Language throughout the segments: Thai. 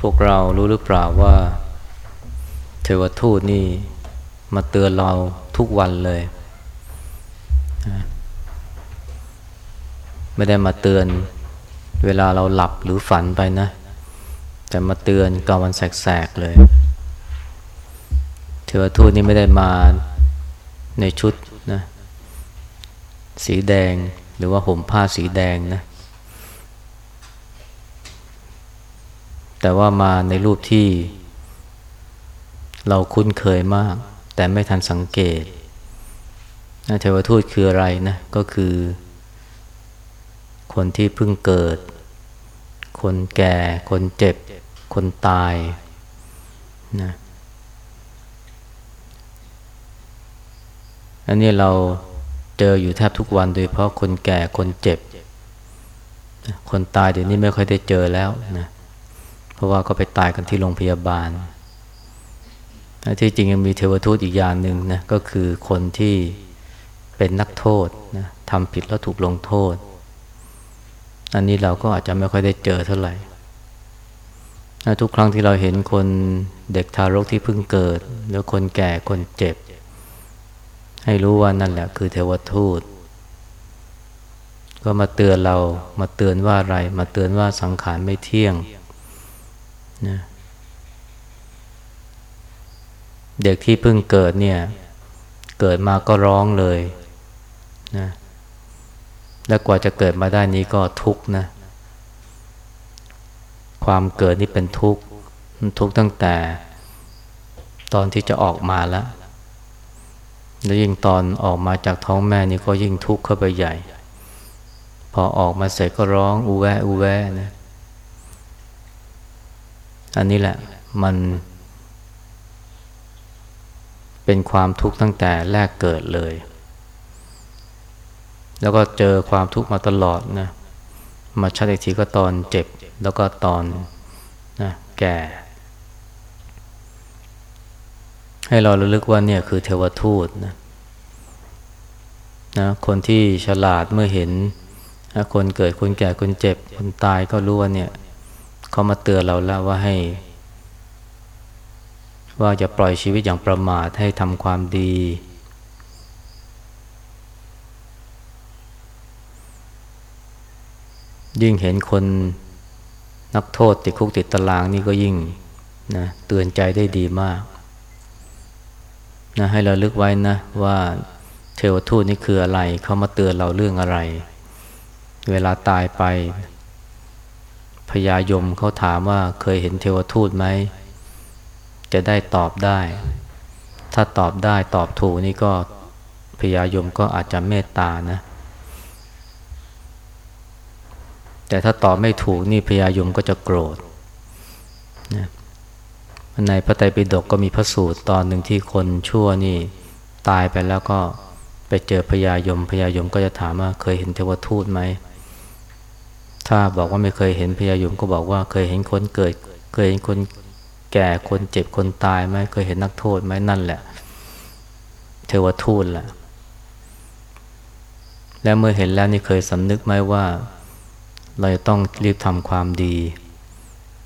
พวกเรารู้หรือเปล่าว่า เทวทูตนี่มาเตือนเราทุกวันเลย ไม่ได้มาเตือนเวลาเราหลับหรือฝันไปนะ แต่มาเตือนกลางวันแสกๆเลย เทวทูตนี่ไม่ได้มาในชุดนะสีแดงหรือว่าห่มผ้าสีแดงนะ แต่ว่ามาในรูปที่ เราคุ้นเคยมาก แต่ไม่ทันสังเกตนะเทวทูตคืออะไรนะ ก็คือ คนที่เพิ่งเกิด คนแก่ คนเจ็บ คนตายนะอันนี้เราเจออยู่แทบทุกวันโดยเพราะคนแก่คนเจ็บ คนตายเดี๋ยวนี้ไม่ค่อยได้เจอแล้วนะ ราะว่าก็ไปตายกันที่โรงพยาบาล ที่จริงยังมีเทวทูตอีกอย่างหนึ่งนะก็คือคนที่เป็นนักโทษนะทำผิดแล้วถูกลงโทษ อันนี้เราก็อาจจะไม่ค่อยได้เจอเท่าไหร่ทุกครั้งที่เราเห็นคนเด็กทารกที่เพิ่งเกิด หรือคนแก่คนเจ็บ ให้รู้ว่านั่นแหละคือเทวทูต ก็มาเตือนเรามาเตือนว่าอะไร มาเตือนว่าสังขารไม่เที่ยง นะเด็กที่เพิ่งเกิดเนี่ย เกิดมาก็ร้องเลยนะและกว่าจะเกิดมาได้นี้ก็ทุกข์นะ ความเกิดนี่เป็นทุกข์ทุกข์ตั้งแต่ ตอนที่จะออกมาแล้วแล้วยิ่งตอนออกมาจากท้องแม่นี่ก็ยิ่งทุกข์เข้าไปใหญ่ พอออกมาเสร็จก็ร้องอูแวอูแวนะ อันนี้แหละมันเป็นความทุกข์ตั้งแต่แรกเกิดเลย แล้วก็เจอความทุกข์มาตลอดนะ มาชัดอีกทีก็ตอนเจ็บ แล้วก็ตอนนะแก่ ให้เราระลึกว่าเนี่ยคือเทวทูตนะนะคนที่ฉลาดเมื่อเห็นนะคนเกิดคนแก่คนเจ็บ คนตายก็รู้ว่าเนี่ย เขามาเตือนเราแล้วว่าให้ ว่าจะปล่อยชีวิตอย่างประมาทให้ทำความดี ยิ่งเห็นคนนักโทษติดคุกติดตารางนี่ก็ยิ่งนะเตือนใจได้ดีมากนะให้เราลึกไว้นะว่าเทวทูตนี่คืออะไร เขามาเตือนเราเรื่องอะไร เวลาตายไป พญายมเขาถามว่าเคยเห็นเทวทูตไหม จะได้ตอบได้ ถ้าตอบได้ตอบถูกนี่ก็พญายมก็อาจจะเมตตานะ แต่ถ้าตอบไม่ถูกนี่พญายมก็จะโกรธนะในพระไตรปิฎกก็มีพระสูตรตอนหนึ่งที่คนชั่วนี่ตายไปแล้วก็ไปเจอพญายมพญายมก็จะถามว่าเคยเห็นเทวทูตไหม ถ้าบอกว่าไม่เคยเห็นพญายมก็บอกว่าเคยเห็นคนเกิด เคยเห็นคนแก่คนเจ็บคนตายไหมเคยเห็นนักโทษไหมนั่นแหละ เทวทูตแหละแล้วเมื่อเห็นแล้วนี่เคยสำนึกไหมว่า เราจะต้องรีบทำความดี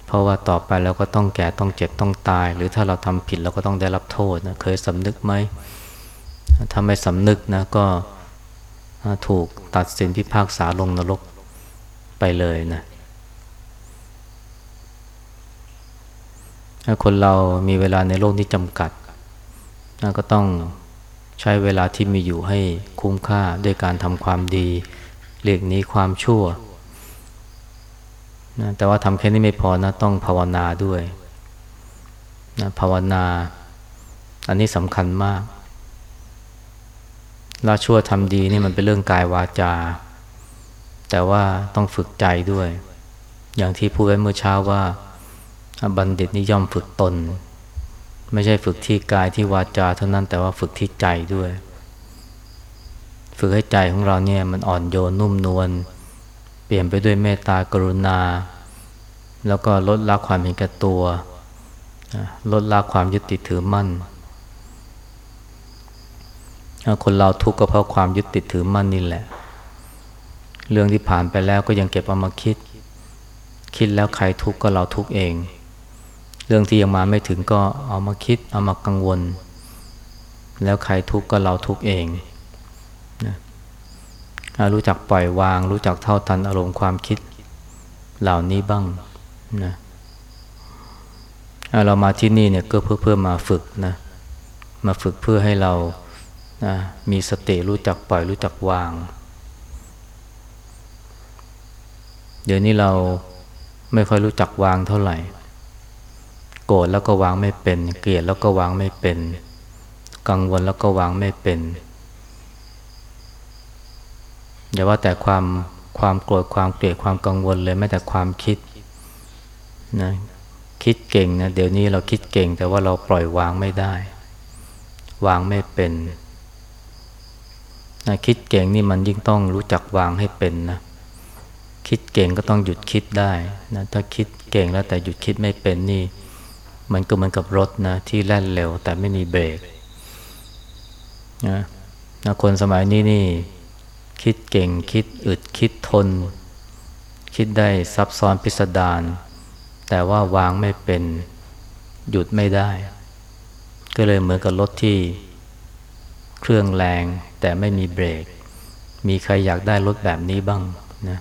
เพราะว่าต่อไปเราก็ต้องแก่ต้องเจ็บต้องตาย หรือถ้าเราทำผิดเราก็ต้องได้รับโทษนะเคยสำนึกไหมถ้าไม่สำนึกนะก็ถูกตัดสินพิพากษาลงนรก ไปเลยนะถ้าคนเรามีเวลาในโลกนี้จำกัด ก็ต้องใช้เวลาที่มีอยู่ให้คุ้มค่าด้วยการทำความดีเลียกนี้ความชั่วนะแต่ว่าทำแค่นี้ไม่พอนะต้องภาวนาด้วยนะภาวนา อันนี้สำคัญมาก ละชั่วทำดีนี่มันเป็นเรื่องกายวาจา แต่ว่าต้องฝึกใจด้วย อย่างที่พูดไว้เมื่อเช้าว่า บัณฑิตนิยอมฝึกตน ไม่ใช่ฝึกที่กายที่วาจาเท่านั้นแต่ว่าฝึกที่ใจด้วย ฝึกให้ใจของเราเนี่ยมันอ่อนโยนนุ่มนวลเปลี่ยนไปด้วยเมตตากรุณา แล้วก็ลดละความเห็นแก่ตัว ลดละความยึดติดถือมั่น คนเราทุกข์ก็เพราะความยึดติดถือมั่นนี่แหละ เรื่องที่ผ่านไปแล้วก็ยังเก็บเอามาคิด คิดแล้วใครทุกข์ก็เราทุกข์เอง เรื่องที่ยังมาไม่ถึงก็เอามาคิด เอามากังวล แล้วใครทุกข์ก็เราทุกข์เองนะรู้จักปล่อยวาง รู้จักเท่าทันอารมณ์ความคิด เหล่านี้บ้างนะเรามาที่นี่เนี่ยก็เพื่อเพื่อมาฝึกนะมาฝึกเพื่อให้เรานะมีสติรู้จักปล่อยรู้จักวาง เดี๋ยวนี้เราไม่ค่อยรู้จักวางเท่าไหร่ โกรธแล้วก็วางไม่เป็น เกลียดแล้วก็วางไม่เป็น กังวลแล้วก็วางไม่เป็นอย่าว่าแต่ความความโกรธความเกลียดความกังวลเลยแม้แต่ความคิดนะคิดเก่งนะเดี๋ยวนี้เราคิดเก่ง แต่ว่าเราปล่อยวางไม่ได้ วางไม่เป็นนะคิดเก่งนี่มันยิ่งต้องรู้จักวางให้เป็นนะ คิดเก่งก็ต้องหยุดคิดได้นะถ้าคิดเก่งแล้วแต่หยุดคิดไม่เป็นนี่ มันก็เหมือนกับรถนะที่แล่นเร็ว แต่ไม่มีเบรกนะนะคนสมัยนี้นี่ คิดเก่งคิดอึดคิดทน คิดได้ซับซ้อนพิสดารแต่ว่าวางไม่เป็นหยุดไม่ได้ ก็เลยเหมือนกับรถที่เครื่องแรงแต่ไม่มีเบรก มีใครอยากได้รถแบบนี้บ้างนะ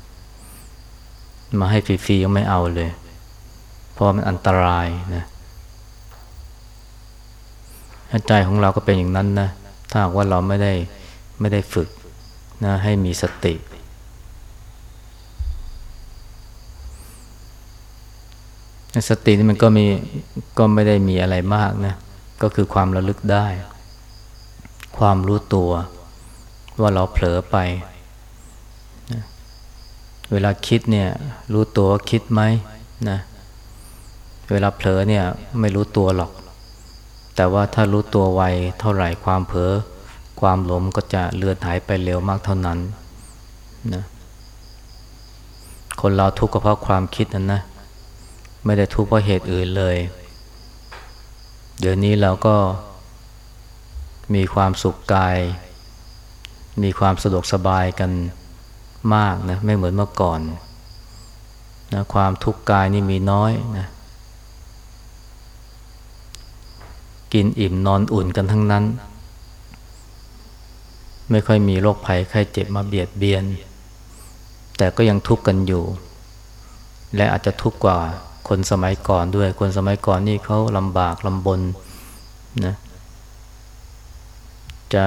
มาให้ฟรีๆยังไม่เอาเลย เพราะมันอันตรายนะใจของเราก็เป็นอย่างนั้นนะถ้าว่าเราไม่ได้ไม่ได้ฝึกนะให้มีสติ สตินี่มันก็มีก็ไม่ได้มีอะไรมากนะก็คือความระลึกได้ ความรู้ตัวว่าเราเผลอไป เวลาคิดเนี่ยรู้ตัวว่าคิดไหมนะเวลาเผลอเนี่ยไม่รู้ตัวหรอก แต่ว่าถ้ารู้ตัวไวเท่าไหร่ความเผลอความหลงก็จะเลือนหายไปเร็วมากเท่านั้นนะคนเราทุกข์ก็เพราะความคิดนั่นนะไม่ได้ทุกข์เพราะเหตุอื่นเลย เดี๋ยวนี้เราก็มีความสุขกาย มีความสะดวกสบายกัน มากนะไม่เหมือนเมื่อก่อนนะความทุกข์กายนี่มีน้อยนะกินอิ่มนอนอุ่นกันทั้งนั้น ไม่ค่อยมีโรคภัยไข้เจ็บมาเบียดเบียน แต่ก็ยังทุกข์กันอยู่ และอาจจะทุกข์กว่าคนสมัยก่อนด้วย คนสมัยก่อนนี่เขาลำบากลำบนนะจะ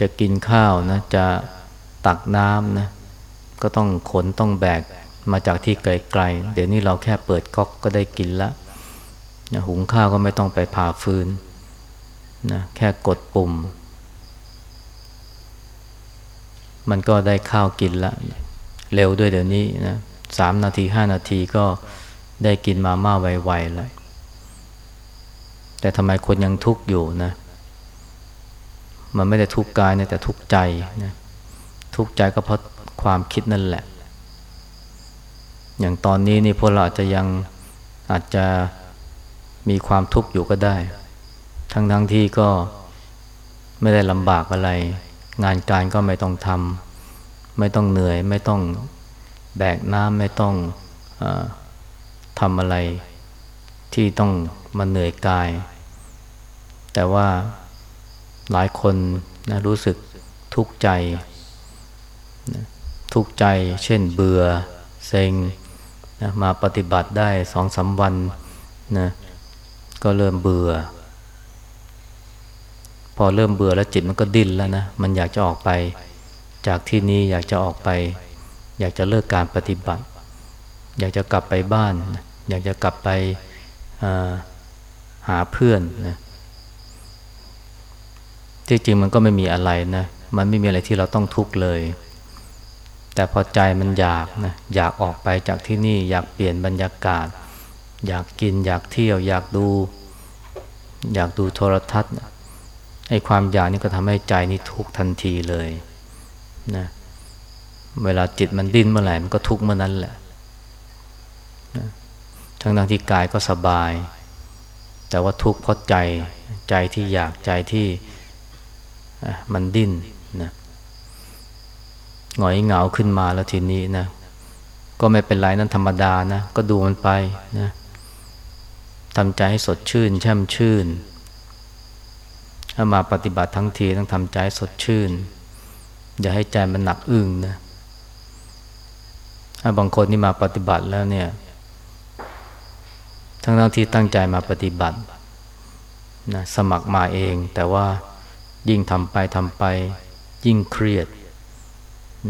จะกินข้าวนะจะ ตักน้ำนะก็ต้องขนต้องแบกมาจากที่ไกลๆ เดี๋ยวนี้เราแค่เปิดก๊อกก็ได้กินละนะหุงข้าวก็ไม่ต้องไปผ่าฟืนนะแค่กดปุ่ม มันก็ได้ข้าวกินละ เร็วด้วยเดี๋ยวนี้นะสามนาทีห้านาทีก็ได้กินมาม่าไวๆเลยแต่ทำไมคนยังทุกข์อยู่นะ มันไม่ได้ทุกข์กายนะแต่ทุกข์ใจนะ ทุกข์ใจก็เพราะความคิดนั่นแหละ อย่างตอนนี้นี่พวกเราอาจจะยังอาจจะมีความทุกข์อยู่ก็ได้ ทั้งทั้งที่ก็ไม่ได้ลำบากอะไร งานการก็ไม่ต้องทำไม่ต้องเหนื่อย ไม่ต้องแบกน้ำไม่ต้องอทำอะไรที่ต้องมาเหนื่อยกาย แต่ว่าหลายคนนะรู้สึกทุกข์ใจ ทุกข์ใจ เช่นเบื่อเซ็งนะมาปฏิบัติได้สองสาวันนะก็เริ่มเบื่อ พอเริ่มเบื่อแล้วจิตมันก็ดิ้นแล้วนะมันอยากจะออกไป จากที่นี้อยากจะออกไป อยากจะเลิกการปฏิบัติ อยากจะกลับไปบ้าน อยากจะกลับไปหาเพื่อนนะที่จริงมันก็ไม่มีอะไรนะ มันไม่มีอะไรที่เราต้องทุกข์เลย แต่พอใจมันอยากนะอยากออกไปจากที่นี่ อยากเปลี่ยนบรรยากาศ อยากกิน อยากเที่ยว อยากดู อยากดูโทรทัศน์ไอ้ความอยากนี่ก็ทำให้ใจนี่ทุกทันทีเลยนะเวลาจิตมันดิ้นเมื่อไหร่มันก็ทุกเมื่อนั้นแหละนะทั้งทั้งที่กายก็สบาย แต่ว่าทุกข์เพราะใจใจที่อยากใจที่มันดิ้นนะ หงอยเหงาขึ้นมาแล้วทีนี้นะ ก็ไม่เป็นไรนั่นธรรมดานะ ก็ดูมันไปนะทำใจให้สดชื่น แช่มชื่น ถ้ามาปฏิบัติทั้งทีต้องทำใจสดชื่น อย่าให้ใจมันหนักอึ้งนะถ้าบางคนที่มาปฏิบัติแล้วเนี่ย ทั้งทั้งที่ตั้งใจมาปฏิบัตินะสมัครมาเอง แต่ว่ายิ่งทำไปทำไป ยิ่งเครียด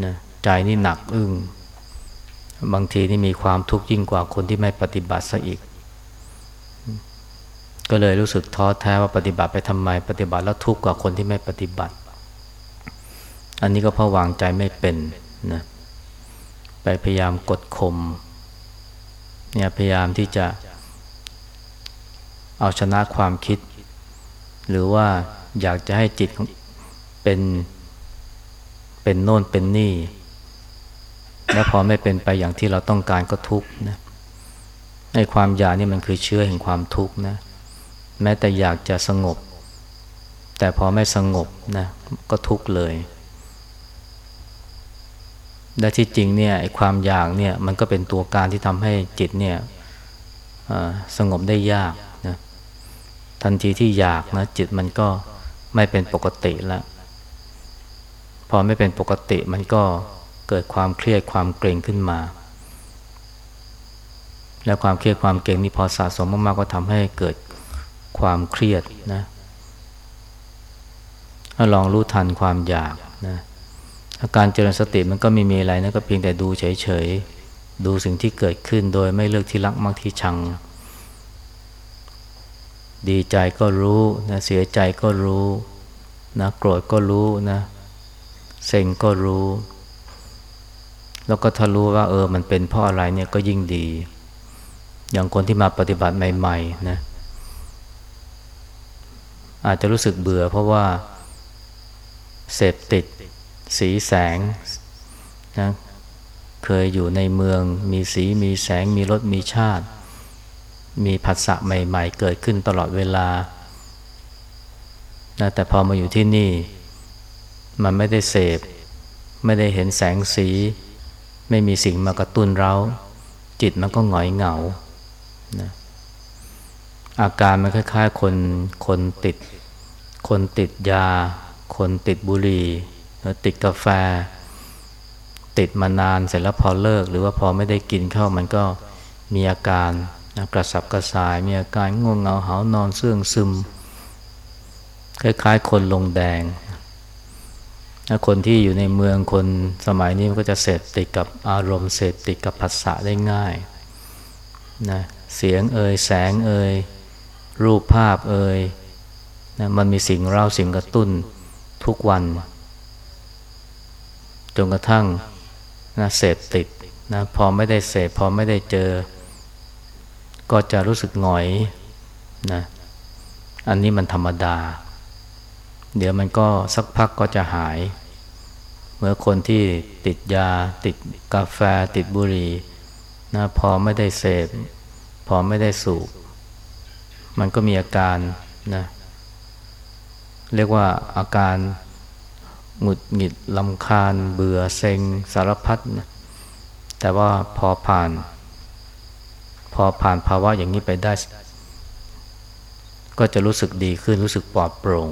นะใจนี่หนักอึ้งบางทีนี่มีความทุกข์ยิ่งกว่าคนที่ไม่ปฏิบัติซะอีก ก็เลยรู้สึกท้อแท้ว่าปฏิบัติไปทำไม ปฏิบัติแล้วทุกข์กว่าคนที่ไม่ปฏิบัติ อันนี้ก็เพราะวางใจไม่เป็นนะไปพยายามกดข่มเนี่ยพยายามที่จะ เอาชนะความคิด หรือว่าอยากจะให้จิตเป็น เป็นโน่นเป็นนี่ แล้วพอไม่เป็นไปอย่างที่เราต้องการก็ทุกข์นะในความอยากนี่มันคือเชื้อแห่งความทุกข์นะ แม้แต่อยากจะสงบ แต่พอไม่สงบนะก็ทุกข์เลย และที่จริงเนี่ยไอ้ความอยากเนี่ยมันก็เป็นตัวการที่ทำให้จิตเนี่ยสงบได้ยากนะทันทีที่อยากนะจิตมันก็ไม่เป็นปกติแล้ว พอไม่เป็นปกติมันก็เกิดความเครียดความเกรงขึ้นมา และความเครียดความเกรงนี่พอสะสมมากๆก็ทำให้เกิดความเครียดนะถ้าลองรู้ทันความอยากนะอาการเจริญสติมันก็ไม่มีอะไรนะก็เพียงแต่ดูเฉยๆ ดูสิ่งที่เกิดขึ้นโดยไม่เลือกที่รักมักที่ชัง ดีใจก็รู้นะเสียใจก็รู้นะโกรธก็รู้นะ เซ็งก็รู้ แล้วก็ถ้ารู้ว่าเออมันเป็นเพราะอะไรเนี่ยก็ยิ่งดี อย่างคนที่มาปฏิบัติใหม่ๆนะอาจจะรู้สึกเบื่อเพราะว่าเสพติดสีแสงนะเคยอยู่ในเมือง มีสีมีแสงมีรสมีชาติ มีผัสสะใหม่ ๆ เกิดขึ้นตลอดเวลานะแต่พอมาอยู่ที่นี่ มันไม่ได้เสพ ไม่ได้เห็นแสงสี ไม่มีสิ่งมากระตุ้นเราจิตมันก็หงอยเหงานะอาการมันคล้ายๆ คนคนติด คนติดยา คนติดบุหรี่ติดกาแฟ ติดมานานเสร็จแล้วพอเลิก หรือว่าพอไม่ได้กินเข้ามันก็มีอาการกระสับกระส่าย มีอาการง่วงเหงาหานอนเสื่องซึม คล้ายๆ คนลงแดง คนที่อยู่ในเมืองคนสมัยนี้มันก็จะเสพติดกับอารมณ์เสพติดกับภาษาได้ง่ายนะเสียงเอ่ยแสงเอ่ยรูปภาพเอ่ยนะมันมีสิ่งเล่าสิ่งกระตุ้นทุกวัน จนกระทั่งนะเสพติดนะพอไม่ได้เสพพอไม่ได้เจอ ก็จะรู้สึกหงอยนะอันนี้มันธรรมดา เดี๋ยวมันก็สักพักก็จะหาย เมื่อคนที่ติดยา ติดกาแฟติดบุหรี่นะพอไม่ได้เสพ พอไม่ได้สูบมันก็มีอาการนะเรียกว่าอาการหงุดหงิดลำคาญ เบื่อเซ็งสารพัดนะแต่ว่าพอผ่าน พอผ่านภาวะอย่างนี้ไปได้ ก็จะรู้สึกดีขึ้นรู้สึกปลอดโปร่ง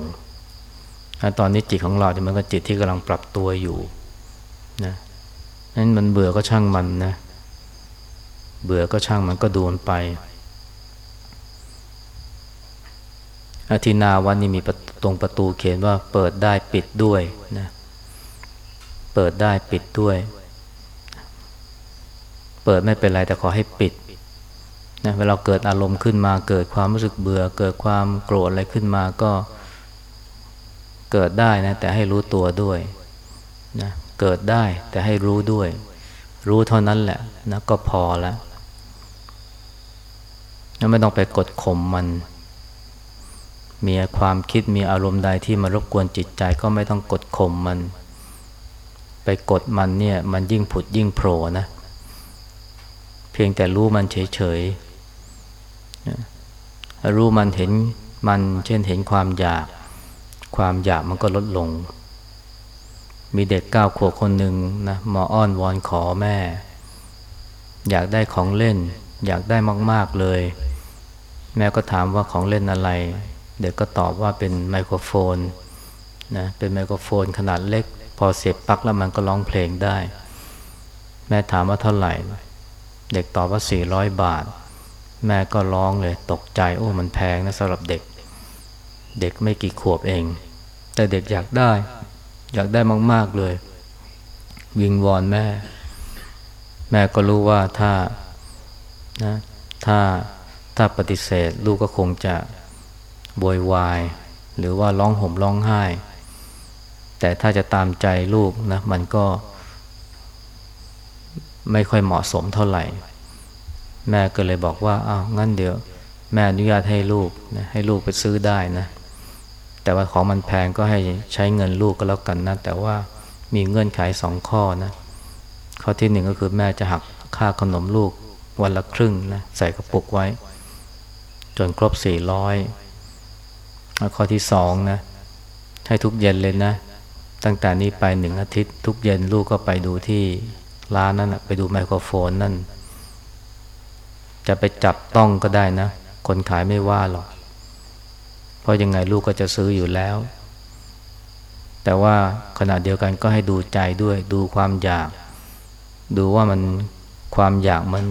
ตอนนี้จิตของเราเนี่ยมันก็จิตที่กำลังปรับตัวอยู่นะนั้นมันเบื่อก็ช่างมันนะ เบื่อก็ช่างมันก็ดูมันไปอาทินาวันนี้มีตรงประตูเขียนว่าเปิดได้ปิดด้วยนะ เปิดได้ปิดด้วย เปิดไม่เป็นไรแต่ขอให้ปิดนะเวลาเกิดอารมณ์ขึ้นมาเกิดความรู้สึกเบื่อ เกิดความโกรธอะไรขึ้นมาก็ เกิดได้นะแต่ให้รู้ตัวด้วยนะเกิดได้แต่ให้รู้ด้วย รู้เท่านั้นแหละนะก็พอแล้วไม่ต้องไปกดข่มมัน มีความคิดมีอารมณ์ใดที่มารบกวนจิตใจก็ไม่ต้องกดข่มมัน ไปกดมันเนี่ยมันยิ่งผุดยิ่งโผล่นะ เพียงแต่รู้มันเฉยๆรู้มันเห็นมันเช่นเห็นความอยาก ความอยากมันก็ลดลง มีเด็กเก้าขวบคนหนึ่งนะมาอ้อนวอนขอแม่ อยากได้ของเล่น อยากได้มาก ๆ เลย แม่ก็ถามว่าของเล่นอะไร เด็กก็ตอบว่าเป็นไมโครโฟนนะเป็นไมโครโฟนขนาดเล็ก พอเสียบปลั๊กแล้วมันก็ร้องเพลงได้ แม่ถามว่าเท่าไหร่ เด็กตอบว่า 400 บาท แม่ก็ร้องเลยตกใจโอ้มันแพงนะสำหรับเด็ก เด็กไม่กี่ขวบเอง แต่เด็กอยากได้ อยากได้มาก ๆ เลย วิงวอนแม่ แม่ก็รู้ว่าถ้านะถ้าถ้าปฏิเสธ ลูกก็คงจะบวยวาย หรือว่าร้องห่มร้องไห้ แต่ถ้าจะตามใจลูกนะมันก็ไม่ค่อยเหมาะสมเท่าไหร่ แม่ก็เลยบอกว่าอ้าวงั้นเดี๋ยว แม่อนุญาตให้ลูกนะให้ลูกไปซื้อได้นะ แต่ว่าของมันแพงก็ให้ใช้เงินลูกก็แล้วกันนะ แต่ว่ามีเงื่อนไขสองข้อนะ ข้อที่หนึ่งก็คือแม่จะหักค่าขนมลูกวันละครึ่งนะใส่กระปุกไว้ จนครบสี่ร้อยข้อที่สองนะ ให้ทุกเย็นเลยนะ ตั้งแต่นี้ไปหนึ่งอาทิตย์ ทุกเย็นลูกก็ไปดูที่ร้านนั้นนะไปดูไมโครโฟนนั่น จะไปจับต้องก็ได้นะ คนขายไม่ว่าหรอก เพราะยังไงลูกก็จะซื้ออยู่แล้ว แต่ว่าขณะเดียวกันก็ให้ดูใจด้วย ดูความอยาก ดูว่ามันความอยากมัน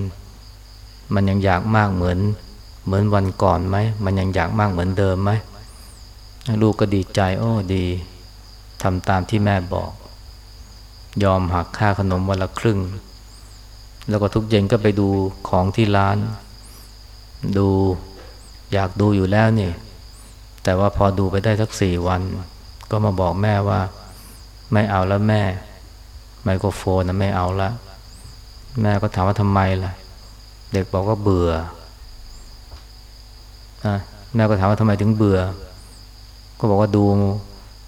มันยังอยากมากเหมือน เหมือนวันก่อนไหมมันยังอยากมากเหมือนเดิมไหมลูกก็ดีใจ โอ้ดีทำตามที่แม่บอก ยอมหักค่าขนมวันละครึ่ง แล้วก็ทุกเย็นก็ไปดูของที่ร้าน ดูอยากดูอยู่แล้วนี่ แต่ว่าพอดูไปได้สักสี่วัน ก็มาบอกแม่ว่า ไม่เอาแล้วแม่ ไมโครโฟนนะไม่เอาละแม่ก็ถามว่าทำไมล่ะ เด็กบอกว่าเบื่อนะแม่ก็ถามว่าทำไมถึงเบื่อ ก็บอกว่าดู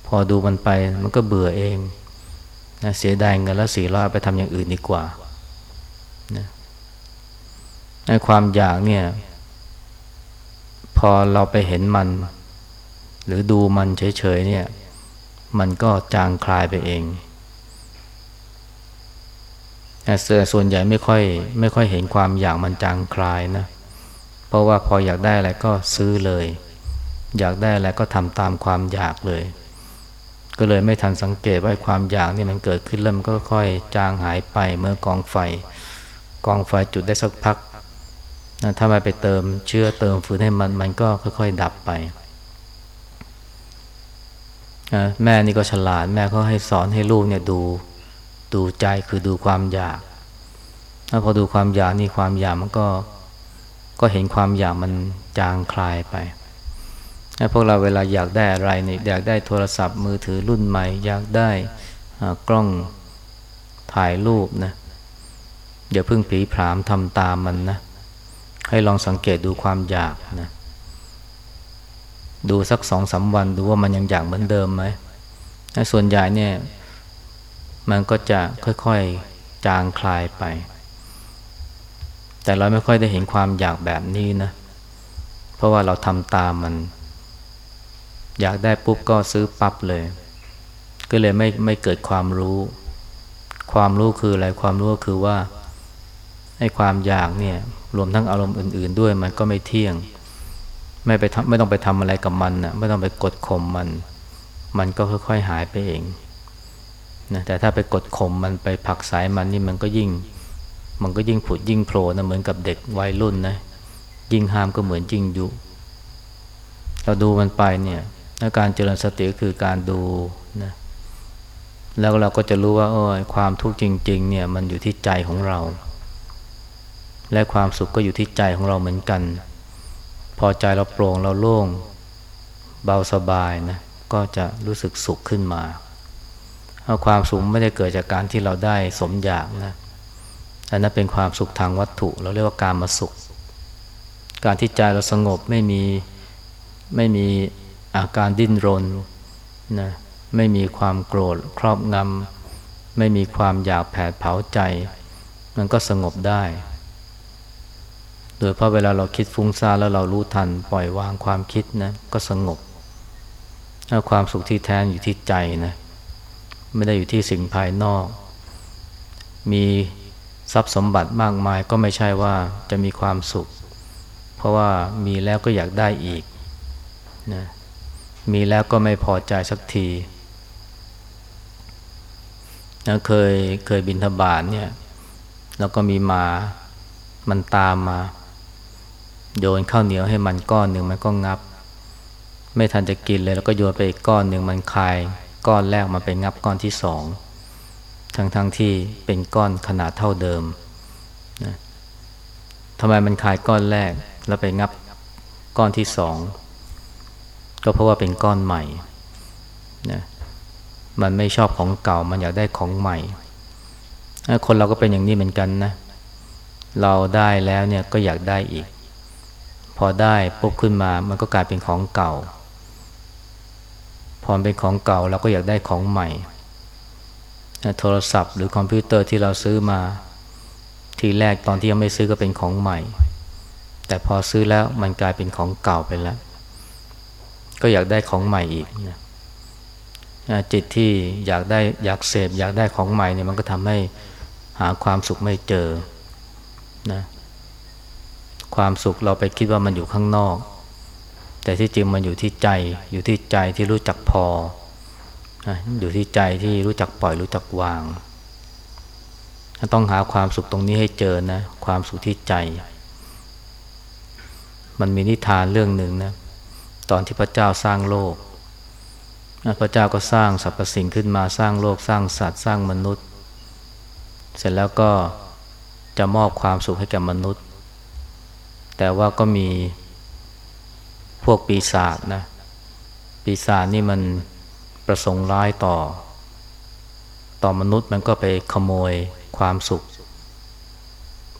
พอดูมันไป มันก็เบื่อเองนะเสียดายเงินแล้วสี่ร้อยไปทำอย่างอื่นดีกว่านะในความอยากเนี่ย พอเราไปเห็นมัน หรือดูมันเฉยๆเนี่ย มันก็จางคลายไปเองแต่ส่วนใหญ่ไม่ค่อยไม่ค่อยเห็นความอยากมันจางคลายนะ เพราะว่าพออยากได้อะไรก็ซื้อเลย อยากได้อะไรก็ทำตามความอยากเลย ก็เลยไม่ทันสังเกตว่าความอยากนี่มันเกิดขึ้นแล้วมันก็ค่อยจางหายไปเมื่อกองไฟ กองไฟจุดได้สักพักถ้าไม่ไปเติมเชื้อเติมฟืนให้มันมันก็ค่อย ๆ ดับไป แม่นี่ก็ฉลาดแม่ก็ให้สอนให้ลูกเนี่ยดูดูใจคือดูความอยาก ถ้าพอดูความอยากนี่ความอยากมันก็ก็เห็นความอยากมันจางคลายไปให้พวกเราเวลาอยากได้อะไรเนี่ยอยากได้โทรศัพท์มือถือรุ่นใหม่ อยากได้กล้องถ่ายรูปนะอย่าเพิ่งผีผามทำตามมันนะให้ลองสังเกตดูความอยากนะ ดูสักสองสาวันดูว่ามันยังอยากเหมือนเดิมไหมส่วนใหญ่เนี่ย มันก็จะค่อยๆจางคลายไป แต่เราไม่ค่อยได้เห็นความอยากแบบนี้นะ เพราะว่าเราทำตามมัน อยากได้ปุ๊บก็ซื้อปั๊บเลย ก็เลยไม่ไม่เกิดความรู้ ความรู้คืออะไรความรู้ก็คือว่าให้ความอยากเนี่ย รวมทั้งอารมณ์อื่น ๆ ด้วยมันก็ไม่เที่ยง ไม่ไปทไม่ต้องไปทำอะไรกับมันนะไม่ต้องไปกดข่มมัน มันก็ค่อยๆหายไปเองนะแต่ถ้าไปกดข่มมันไปผักสายมันนี่มันก็ยิ่ง มันก็ยิ่งผุดยิ่งโผล่นะเหมือนกับเด็กวัยรุ่นนะยิ่งห้ามก็เหมือนยิ่งยุเราดูมันไปเนี่ยการเจริญสติคือการดูนะแล้วเราก็จะรู้ว่าโอ้ยความทุกข์จริง ๆ เนี่ยมันอยู่ที่ใจของเรา และความสุขก็อยู่ที่ใจของเราเหมือนกัน พอใจเราโปร่งเราโล่ง เบาสบายนะก็จะรู้สึกสุขขึ้นมาเอาความสุขไม่ได้เกิดจากการที่เราได้สมอยากนะอันนั้นเป็นความสุขทางวัตถุ เราเรียกว่าการมาสุข การที่ใจเราสงบไม่มีไม่มีอาการดิ้นรนนะไม่มีความโกรธครอบงำไม่มีความอยากแผดเผาใจ มันก็สงบได้ โดยเพราะเวลาเราคิดฟุ้งซ่านแล้วเรารู้ทัน ปล่อยวางความคิดนะก็สงบถ้าความสุขที่แท้อยู่ที่ใจนะไม่ได้อยู่ที่สิ่งภายนอก มีทรัพย์สมบัติมากมายก็ไม่ใช่ว่าจะมีความสุข เพราะว่ามีแล้วก็อยากได้อีกนะมีแล้วก็ไม่พอใจสักทีนะเคยเคยบินทบาทเนี่ยแล้วก็มีมามันตามมา โยนข้าวเหนียวให้มันก้อนหนึ่งมันก็งับ ไม่ทันจะกินเลยแล้วก็โยนไปอีกก้อนหนึ่งมันคาย ก้อนแรกมันไปงับก้อนที่สองทั้งทั้งที่เป็นก้อนขนาดเท่าเดิมนะทำไมมันคายก้อนแรกแล้วไปงับก้อนที่สองก็เพราะว่าเป็นก้อนใหม่นะมันไม่ชอบของเก่ามันอยากได้ของใหม่ คนเราก็เป็นอย่างนี้เหมือนกันนะ เราได้แล้วเนี่ยก็อยากได้อีก พอได้ปุ๊บขึ้นมามันก็กลายเป็นของเก่า พอเป็นของเก่าเราก็อยากได้ของใหม่ โทรศัพท์หรือคอมพิวเตอร์ที่เราซื้อมา ทีแรกตอนที่ยังไม่ซื้อก็เป็นของใหม่ แต่พอซื้อแล้วมันกลายเป็นของเก่าไปแล้ว ก็อยากได้ของใหม่อีกนะจิตที่อยากได้อยากเสพอยากได้ของใหม่เนี่ยมันก็ทำให้หาความสุขไม่เจอนะ ความสุขเราไปคิดว่ามันอยู่ข้างนอก แต่ที่จริงมันอยู่ที่ใจ อยู่ที่ใจที่รู้จักพอ อยู่ที่ใจที่รู้จักปล่อยรู้จักวาง ต้องหาความสุขตรงนี้ให้เจอนะ ความสุขที่ใจ มันมีนิทานเรื่องหนึ่งนะ ตอนที่พระเจ้าสร้างโลก พระเจ้าก็สร้างสรรพสิ่งขึ้นมาสร้างโลกสร้างสัตว์สร้างมนุษย์ เสร็จแล้วก็จะมอบความสุขให้แก่มนุษย์ แต่ว่าก็มีพวกปีศาจนะ ปีศาจนี่มันประสงค์ร้ายต่อ ต่อมนุษย์มันก็ไปขโมยความสุข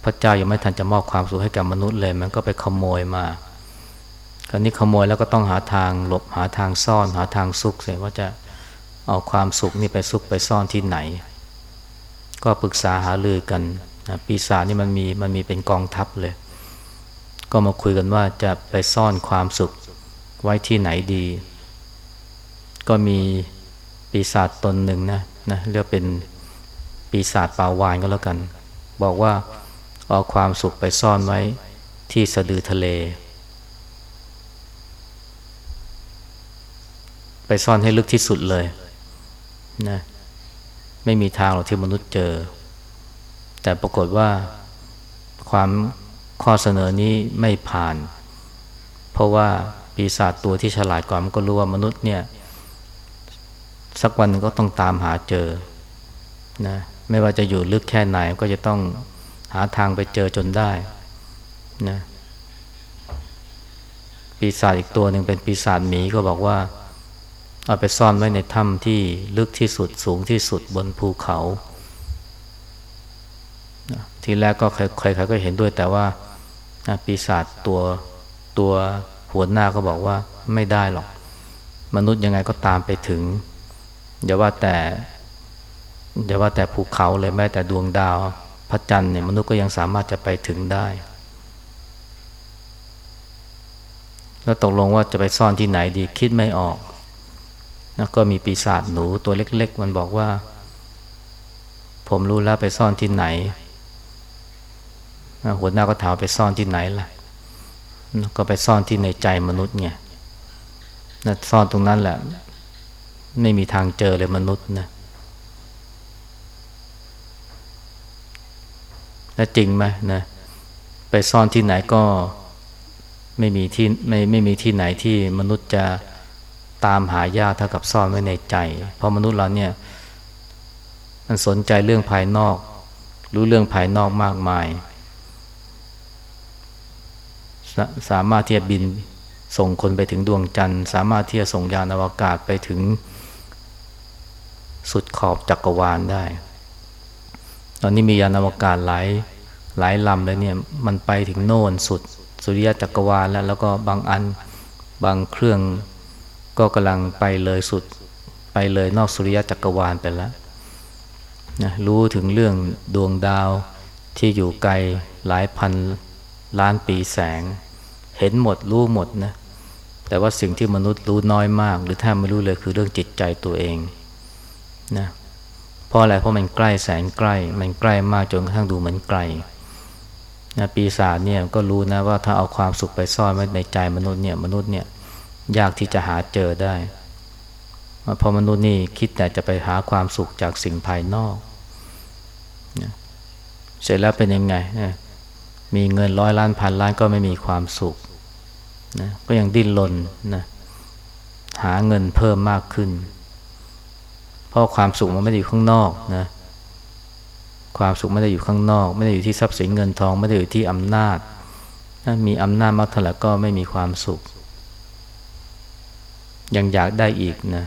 พระเจ้ายังไม่ทันจะมอบความสุขให้แก่มนุษย์เลย มันก็ไปขโมยมา คราวนี้ขโมยแล้วก็ต้องหาทางหลบหาทางซ่อนหาทางซุกเสียว่าจะเอาความสุขนี่ไปซุกไปซ่อนที่ไหน ก็ปรึกษาหาลือกันนะปีศาจนี่มันมีมันมีเป็นกองทัพเลย ก็มาคุยกันว่าจะไปซ่อนความสุขไว้ที่ไหนดี ก็มีปีศาจตนหนึ่งนะนะเรียกเป็นปีศาจปาวานก็แล้วกัน บอกว่าเอาความสุขไปซ่อนไว้ที่สะดือทะเล ไปซ่อนให้ลึกที่สุดเลยนะไม่มีทางหรอกที่มนุษย์เจอ แต่ปรากฏว่าความ ข้อเสนอนี้ไม่ผ่าน เพราะว่าปีศาจตัวที่ฉลาดกว่ามันก็รู้ว่ามนุษย์เนี่ย สักวันก็ต้องตามหาเจอนะไม่ว่าจะอยู่ลึกแค่ไหนก็จะต้องหาทางไปเจอจนได้นะปีศาจอีกตัวหนึ่งเป็นปีศาจหมีก็บอกว่าเอาไปซ่อนไว้ในถ้ำที่ลึกที่สุดสูงที่สุดบนภูเขา ทีแรกก็ใครๆก็เห็นด้วยแต่ว่าปีศาจตัวตัวหัวหน้าก็บอกว่าไม่ได้หรอก มนุษย์ยังไงก็ตามไปถึงอย่าว่าแต่อย่าว่าแต่ภูเขาเลยแม้แต่ดวงดาวพระจันทร์เนี่ยมนุษย์ก็ยังสามารถจะไปถึงได้ แล้วตกลงว่าจะไปซ่อนที่ไหนดีคิดไม่ออกนะก็มีปีศาจหนูตัวเล็ก ๆ มันบอกว่า ผมรู้แล้วไปซ่อนที่ไหน หัวหน้าก็ถามไปซ่อนที่ไหนล่ะก็ไปซ่อนที่ในใจมนุษย์ไงนะซ่อนตรงนั้นแหละ ไม่มีทางเจอเลยมนุษย์นะและจริงไหมนะไปซ่อนที่ไหนก็ไม่มีที่ไม่ไม่มีที่ไหนที่มนุษย์จะตามหายากเท่ากับซ่อนไว้ในใจ เพราะมนุษย์เราเนี่ย มันสนใจเรื่องภายนอก รู้เรื่องภายนอกมากมาย สสามารถที่จะบินส่งคนไปถึงดวงจันทร์ สามารถที่จะส่งยานอวกาศไปถึง สุดขอบจักรวาลได้ ตอนนี้มียานอวกาศหลายหลายลำเลยเนี่ยมันไปถึงโน่นสุด สุริยะจักรวาลแล้ว แล้วก็บางอันบางเครื่องก็กำลังไปเลยสุดไปเลยนอกสุริยะจักรวาลไปแล้วนะรู้ถึงเรื่องดวงดาวที่อยู่ไกลหลายพันล้านปีแสง เห็นหมดรู้หมดนะ แต่ว่าสิ่งที่มนุษย์รู้น้อยมาก หรือแทบไม่รู้เลยคือเรื่องจิตใจตัวเองนะเพราะอะไรเพราะมันใกล้แสนใกล้ มันใกล้มากจนกระทั่งดูเหมือนไกลนะปีศาจเนี่ยก็รู้นะว่าถ้าเอาความสุขไปซ่อนไว้ในใจมนุษย์เนี่ยมนุษย์เนี่ยยากที่จะหาเจอได้เพราะมนุษย์นี่คิดแต่จะไปหาความสุขจากสิ่งภายนอกนะเสร็จแล้วเป็นยังไงนะมีเงินร้อยล้านพันล้านก็ไม่มีความสุข นะก็ยังดิ้นรนนะหาเงินเพิ่มมากขึ้น เพราะความสุขมันไม่ได้อยู่ข้างนอกนะความสุขไม่ได้อยู่ข้างนอก ไม่ได้อยู่ที่ทรัพย์สินเงินทอง ไม่ได้อยู่ที่อำนาจถ้ามีอำนาจมากเท่าไหร่ก็ไม่มีความสุข ยังอยากได้อีกนะ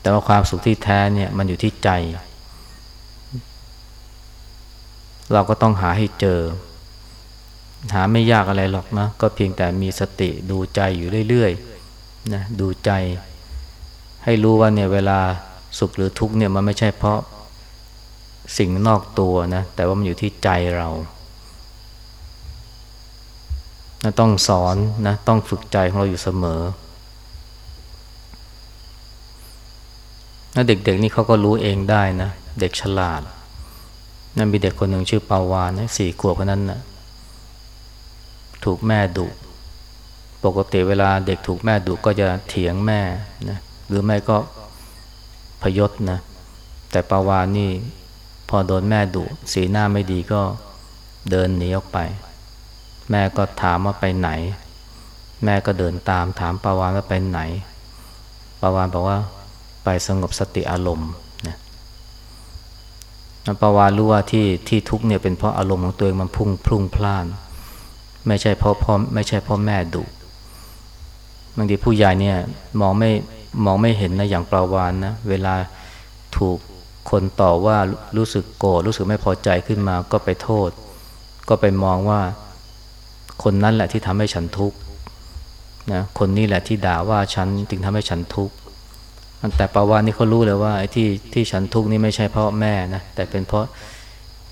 แต่ว่าความสุขที่แท้เนี่ยมันอยู่ที่ใจ เราก็ต้องหาให้เจอ หาไม่ยากอะไรหรอกนะก็เพียงแต่มีสติดูใจอยู่เรื่อยๆนะดูใจ ให้รู้ว่าเนี่ยเวลาสุขหรือทุกข์เนี่ยมันไม่ใช่เพราะสิ่งนอกตัวนะแต่ว่ามันอยู่ที่ใจเรานะต้องสอนนะต้องฝึกใจของเราอยู่เสมอนะเด็กๆนี่เขาก็รู้เองได้นะ เด็กฉลาดนั่นมีเด็กคนหนึ่งชื่อปาวานนะสี่ขวบคนนั้นนะ ถูกแม่ดุปกติเวลาเด็กถูกแม่ดุก็จะเถียงแม่นะหรือไม่ก็พยศนะแต่ปาวานี่พอโดนแม่ดุสีหน้าไม่ดีก็เดินหนีออกไป แม่ก็ถามว่าไปไหน แม่ก็เดินตามถามปาวานว่าไปไหนปาวานบอกว่าไปสงบสติอารมณ์นะปาวานรู้ว่าที่ที่ทุกเนี่ยเป็นเพราะอารมณ์ของตัวเองมันพุ่งพลุ่งพล่าน ไม่ใช่เพราะพ่อไม่ใช่เพราะแม่ดุบางทีผู้ใหญ่เนี่ยมองไม่มองไม่เห็นนะอย่างปลาวานนะเวลาถูกคนต่อว่ารู้สึกโกรธรู้สึกไม่พอใจขึ้นมาก็ไปโทษ ก็ไปมองว่าคนนั้นแหละที่ทำให้ฉันทุกข์นะคนนี้แหละที่ด่าว่าฉันจึงทำให้ฉันทุกข์แต่ปาวานนี่เขารู้เลยว่าไอ้ที่ที่ฉันทุกข์นี่ไม่ใช่เพราะแม่นะแต่เป็นเพราะ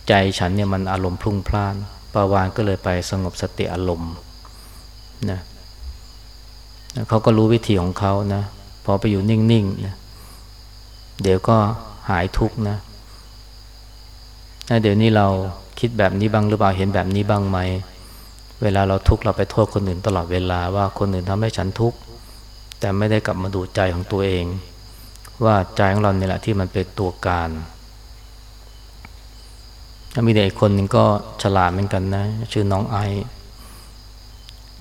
ใจฉันเนี่ยมันอารมณ์พลุ่งพล่าน ปาวานก็เลยไปสงบสติอารมณ์นะเขาก็รู้วิธีของเขานะพอไปอยู่นิ่งๆนะเดี๋ยวก็หายทุกข์นะเดี๋ยวนี้เราคิดแบบนี้บ้างหรือเปล่าเห็นแบบนี้บ้างไหมเวลาเราทุกข์เราไปโทษคนอื่นตลอดเวลาว่าคนอื่นทำให้ฉันทุกข์แต่ไม่ได้กลับมาดูใจของตัวเอง ว่าใจของเราเนี่ยแหละที่มันเป็นตัวการ มีเด็กคนหนึ่งก็ฉลาดเหมือนกันนะ ชื่อน้องไอ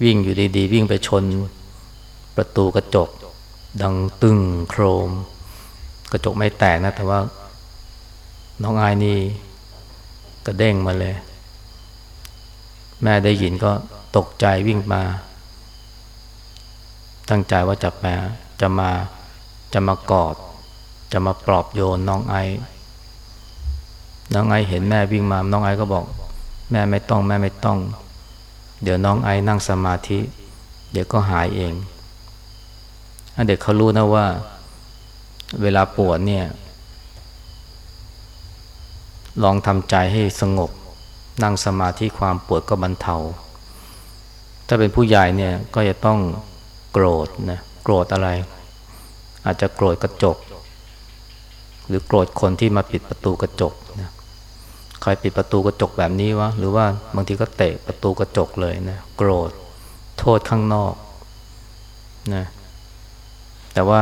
วิ่งอยู่ดีๆ วิ่งไปชนประตูกระจก ดังตึงโครม กระจกไม่แตกนะ แต่ว่า น้องไอนี่กระเด้งมาเลย แม่ได้ยินก็ตกใจวิ่งมา ตั้งใจว่าจะมาจะมาจะมากอด จะมาปลอบโยนน้องไอ น้องไอเห็นแม่วิ่งมา น้องไอก็บอก แม่ไม่ต้องแม่ไม่ต้อง เดี๋ยวน้องไอนั่งสมาธิ เดี๋ยวก็หายเองเด็กเขารู้นะว่า เวลาปวดเนี่ย ลองทำใจให้สงบ นั่งสมาธิความปวดก็บรรเทา ถ้าเป็นผู้ใหญ่เนี่ยก็จะต้องโกรธนะโกรธอะไร อาจจะโกรธกระจก หรือโกรธคนที่มาปิดประตูกระจกนะ ใครปิดประตูกระจกแบบนี้วะ หรือว่าบางทีก็เตะประตูกระจกเลยนะ โกรธ โทษข้างนอกนะ แต่ว่า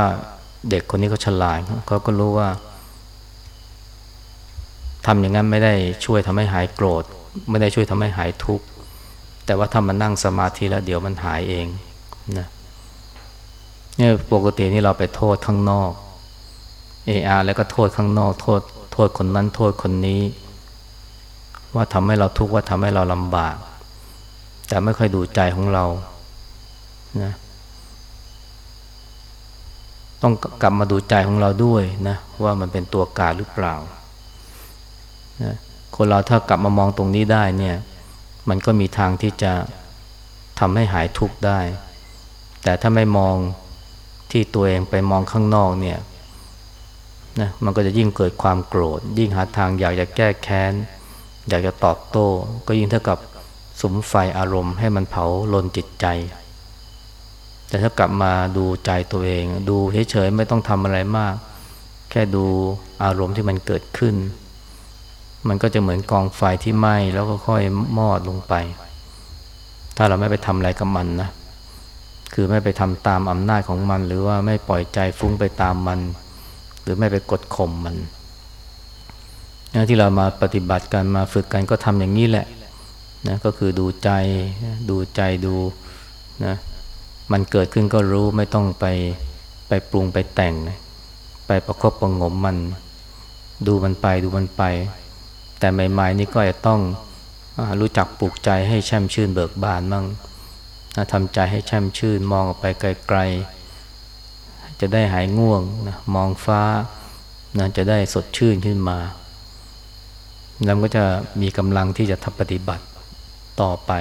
เด็กคนนี้เขาฉลาดเขาก็รู้ว่าทำอย่างนั้นไม่ได้ช่วยทำให้หายโกรธ ไม่ได้ช่วยทำให้หายทุกข์ แต่ว่าถ้ามันนั่งสมาธิแล้วเดี๋ยวมันหายเองนะเนี่ยปกตินี่เราไปโทษข้างนอกเออาแล้วก็โทษข้างนอก โทษ โทษคนนั้นโทษคนนี้ ว่าทำให้เราทุกข์ว่าทำให้เราลำบาก แต่ไม่ค่อยดูใจของเรานะต้องกลับมาดูใจของเราด้วยนะว่ามันเป็นตัวการหรือเปล่านะคนเราถ้ากลับมามองตรงนี้ได้เนี่ย มันก็มีทางที่จะทำให้หายทุกข์ได้ แต่ถ้าไม่มองที่ตัวเองไปมองข้างนอกเนี่ยนะมันก็จะยิ่งเกิดความโกรธ ยิ่งหาทางอยากจะแก้แค้น อยากจะตอบโต้ ก็ยิ่งเท่ากับสมไฟอารมณ์ให้มันเผาลนจิตใจ แต่ถ้ากลับมาดูใจตัวเอง ดูเฉยๆไม่ต้องทำอะไรมาก แค่ดูอารมณ์ที่มันเกิดขึ้น มันก็จะเหมือนกองไฟที่ไหม้แล้วก็ค่อยมอดลงไป ถ้าเราไม่ไปทำอะไรกับมันนะคือไม่ไปทำตามอำนาจของมัน หรือว่าไม่ปล่อยใจฟุ้งไปตามมัน หรือไม่ไปกดข่มมัน ที่เรามาปฏิบัติกันมาฝึกกันก็ทำอย่างนี้แหละนะก็คือดูใจดูใจดูนะมันเกิดขึ้นก็รู้ไม่ต้องไปไปปรุงไปแต่งนะไปประคบประงมมัน ดูมันไปดูมันไป แต่ใหม่ๆนี่ก็จะต้องรู้จักปลูกใจให้แช่มชื่นเบิกบานมั่งทำใจให้แช่มชื่นมองออกไปไกลๆ จะได้หายง่วงนะมองฟ้านะจะได้สดชื่นขึ้นมา แล้วก็จะมีกำลังที่จะทำปฏิบัติต่อไป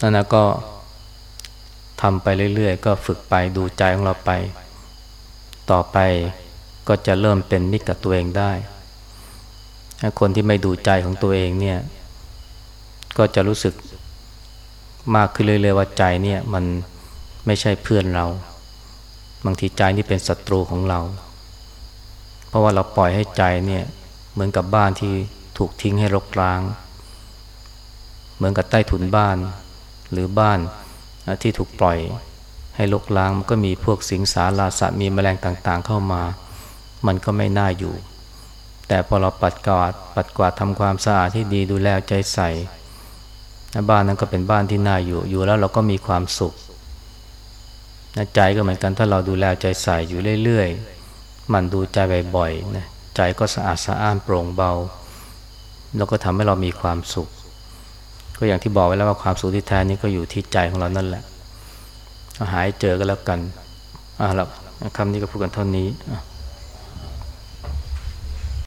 นั่นนะก็ทำไปเรื่อยๆ ก็ฝึกไปดูใจของเราไป ต่อไปก็จะเริ่มเป็นมิตรกับตัวเองได้คนที่ไม่ดูใจของตัวเองเนี่ย ก็จะรู้สึกมากขึ้นเรื่อยๆว่าใจเนี่ยมันไม่ใช่เพื่อนเรา บางทีใจนี่เป็นศัตรูของเรา เพราะว่าเราปล่อยให้ใจเนี่ย เหมือนกับบ้านที่ถูกทิ้งให้รกร้าง เหมือนกับใต้ถุนบ้าน หรือบ้านที่ถูกปล่อยให้รกร้างมันก็มีพวกสิงสาราสะมีแมลงต่างๆเข้ามา มันก็ไม่น่าอยู่ แต่พอเราปัดกวาดปัดกวาดทำความสะอาดที่ดีดูแลใจใส่บ้านนั้นก็เป็นบ้านที่น่าอยู่อยู่แล้วเราก็มีความสุขใจก็เหมือนกันถ้าเราดูแลใจใส่อยู่เรื่อยๆมันดูใจบ่อยๆนะ ใจก็สะอาดสะอ้านโปร่งเบา แล้วก็ทำให้เรามีความสุข ก็อย่างที่บอกไว้แล้วว่าความสุขที่แท้นี้ก็อยู่ที่ใจของเรานั่นแหละหายเจอกันแล้วกันอ่าละคำนี้ก็พูดกันเท่านี้